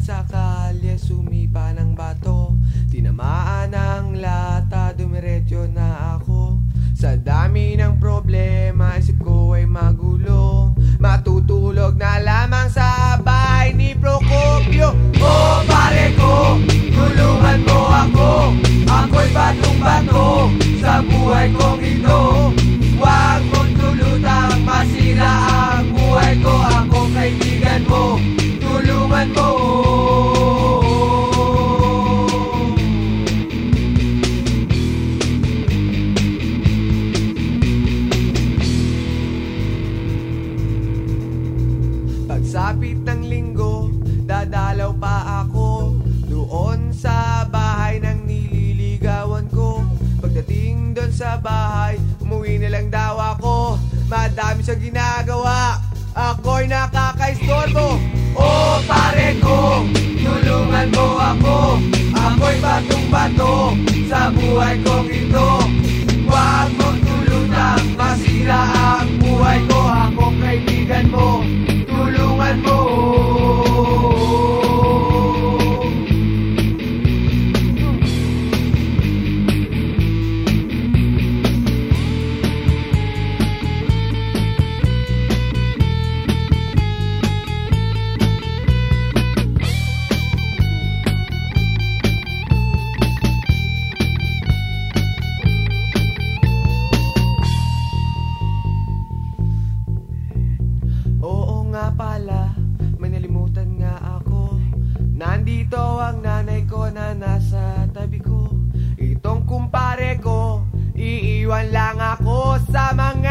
sa kalye Sumipa ng bato. Tinamaan ng lata Dumiretso na ako. Sa dami ng problema Isip ko ay magulo. Matutulog na lamang sa bahay ni Procopio. Oh pare ko Tulungan mo ako. Ako'y batong bato Sa buhay kong ito. Huwag mong tulutang masira ang Pagsapit ng linggo, dadalaw pa ako. Doon sa bahay ng nililigawan ko. Pagdating doon sa bahay, umuwi na lang daw ako. Madami siyang ginagawa, nga pala, may nalimutan nga ako. Nandito ang nanay ko na nasa tabi ko. Itong kumpare ko, iiwan lang ako sa mga